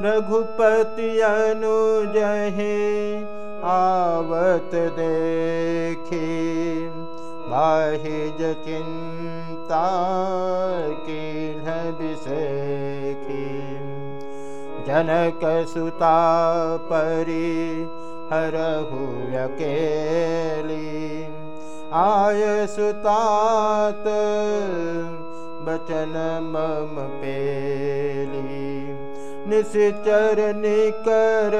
रघुपति अनुजहे आवत देखी। बाहिज चिंता की विषेखी जनक सुता परी हरहु अकेली। आय सुतात बचन मम पेली निश्चर निकर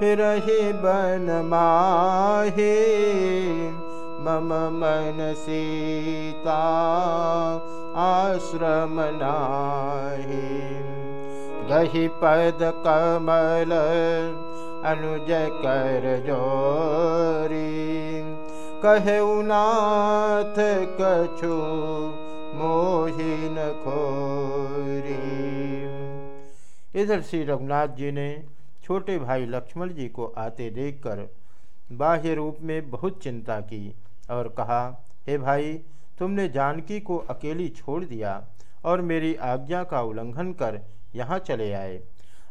फिर बन माहे मम मन सीता आश्रम नाही। गही पद कमल अनुज कर जोरी। कहे उनाथ कछु मोहिन खोरी इधर श्री रघुनाथ जी ने छोटे भाई लक्ष्मण जी को आते देखकर बाह्य रूप में बहुत चिंता की और कहा, हे भाई, तुमने जानकी को अकेली छोड़ दिया और मेरी आज्ञा का उल्लंघन कर यहाँ चले आए।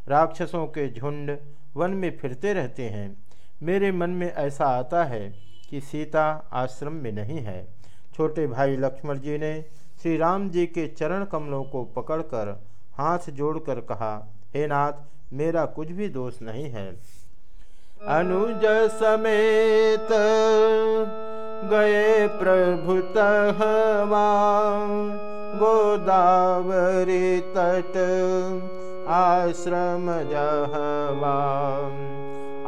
राक्षसों के झुंड वन में फिरते रहते हैं। मेरे मन में ऐसा आता है कि सीता आश्रम में नहीं है। छोटे भाई लक्ष्मण जी ने श्री राम जी के चरण कमलों को पकड़कर हाथ जोड़कर कहा हे नाथ मेरा कुछ भी दोष नहीं है। अनुज समेत गए प्रभु गोदावरी तट आश्रम जहवा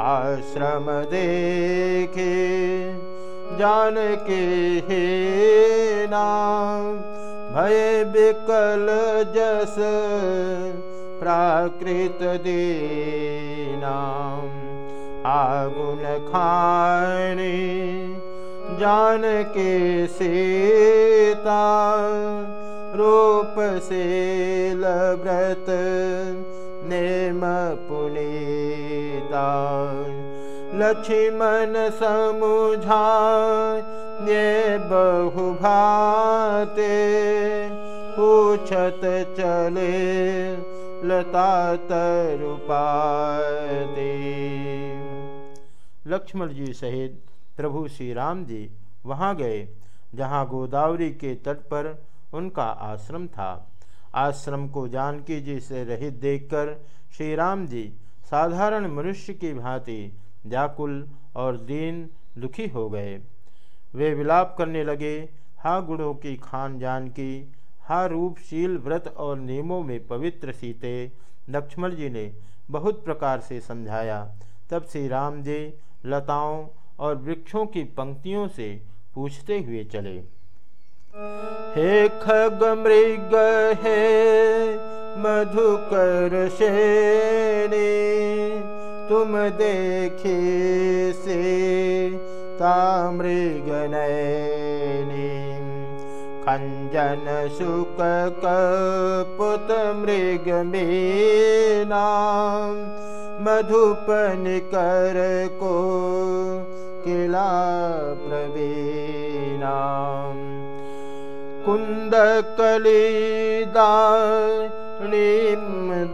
आश्रम देखे जान के हे नाम भय विकल जस प्राकृत दीनाम आगुन खाने जान के सीता रूप से व्रत नेम पुनीता। लक्ष्मण समुझा ये बहु पूछत चले लता तरुपाते लक्ष्मण जी सहित प्रभु श्री राम जी वहाँ गए, जहाँ गोदावरी के तट पर उनका आश्रम था। आश्रम को जानकी जी से रहित देखकर श्री राम जी साधारण मनुष्य की भांति व्याकुल और दीन दुखी हो गए। वे विलाप करने लगे, हा गुड़ों की खान जानकी हा रूपशील व्रत और नियमों में पवित्र सीते लक्ष्मण जी ने बहुत प्रकार से समझाया। तब श्री राम जी लताओं और वृक्षों की पंक्तियों से पूछते हुए चले। हे खग मृग, हे मधुकर शेणी तुम देखे से तामृग अञ्जन शुकपुत मृगमेना मधुपन को कलाप्रवीणा कुन्दकलिदाीम्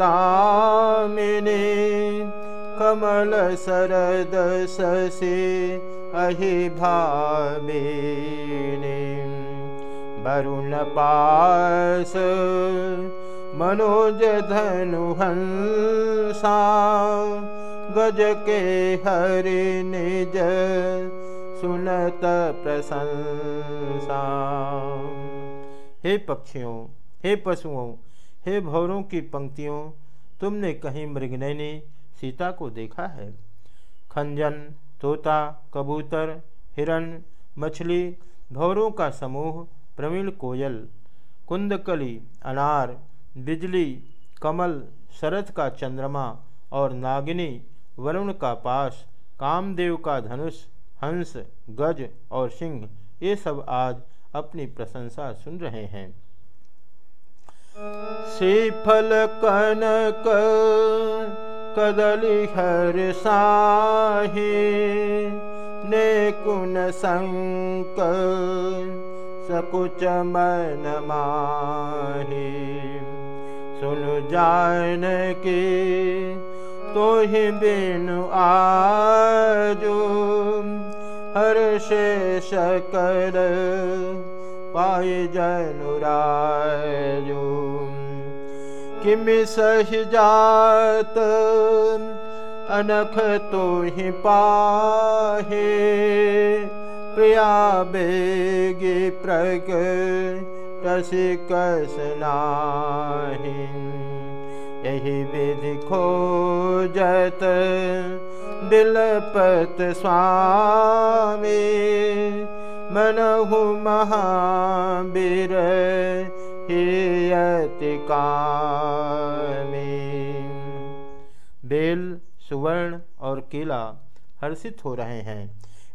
दामि कमल शरद से अह भ वरुणपास मनोजधनुहंसा गज के हरि निज सुनत प्रशंसा। हे पक्षियों, हे पशुओं, हे भौरों की पंक्तियों, तुमने कहीं मृगनैनी सीता को देखा है? खंजन, तोता, कबूतर, हिरण, मछली, भौरों का समूह प्रवीण कोयल, कुंदकली, अनार बिजली कमल, शरद का चंद्रमा और नागिनी, वरुण का पास, कामदेव का धनुष, हंस, गज और सिंह, ये सब आज अपनी प्रशंसा सुन रहे हैं। श्रीफल कनक, कदली हर साही, ने कुन संक सकुच मन माही सुनु जान के तो ही बिनु आजो हर शेष कर पाए जनुराजो किम सही जात अनख तो ही पाहे प्रिया बेगे प्रग कसनाहि यही विधि खोजत बिलपत स्वामी। मनहु महावीर हियति बेल, सुवर्ण और केला हर्षित हो रहे हैं।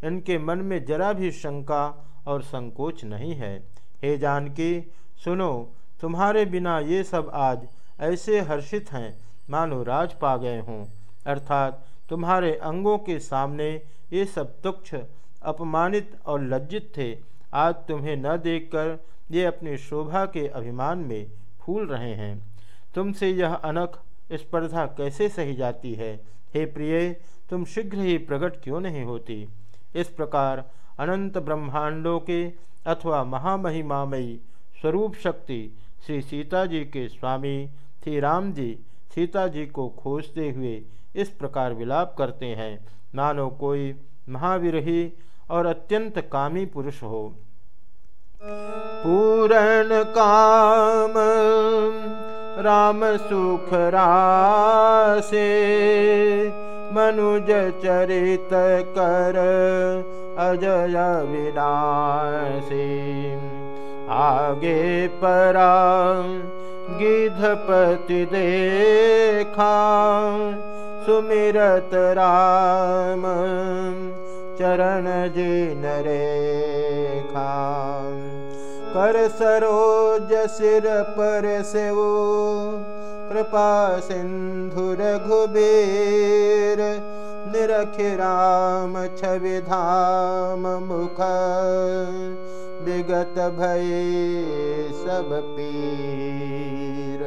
इनके मन में जरा भी शंका और संकोच नहीं है। हे जानकी, सुनो, तुम्हारे बिना ये सब आज ऐसे हर्षित हैं, मानो राज पा गए हों। अर्थात तुम्हारे अंगों के सामने ये सब तुक्ष अपमानित और लज्जित थे। आज तुम्हें न देखकर ये अपनी शोभा के अभिमान में फूल रहे हैं। तुमसे यह अनख स्पर्धा कैसे सही जाती है? हे प्रिय, तुम शीघ्र ही प्रकट क्यों नहीं होती? इस प्रकार अनंत ब्रह्मांडों के अथवा महामहिमामयी स्वरूप शक्ति श्री सीता जी के स्वामी, श्री राम जी, सीता जी को खोजते हुए इस प्रकार विलाप करते हैं। मानो कोई महावीर ही और अत्यंत कामी पुरुष हो। पूरण काम राम सुख रासे। मनुज चरित कर अजय विनाशी आगे परा गिधपति देखा सुमिरत राम चरण जी नरेखा। कर सरोज सिर पर कृपा सिंधु रघुबीर, निरख राम छवि धाम मुख विगत भय सब पीर।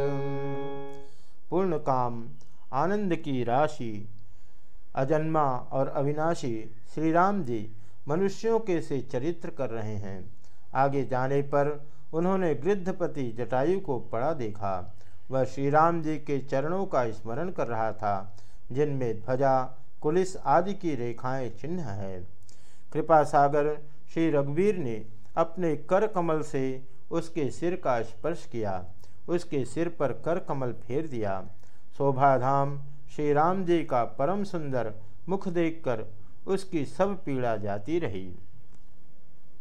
पूर्ण काम, आनंद की राशि, अजन्मा और अविनाशी श्री राम जी मनुष्यों के से चरित्र कर रहे हैं। आगे जाने पर उन्होंने गृद्धपति जटायु को पड़ा देखा। वह श्री राम जी के चरणों का स्मरण कर रहा था, जिनमें ध्वजा, कुलिस आदि की रेखाएँ चिन्ह है। कृपा सागर, श्री रघुवीर ने अपने कर कमल से उसके सिर का स्पर्श किया, उसके सिर पर कर कमल फेर दिया। शोभाधाम श्री राम जी का परम सुंदर मुख देखकर उसकी सब पीड़ा जाती रही।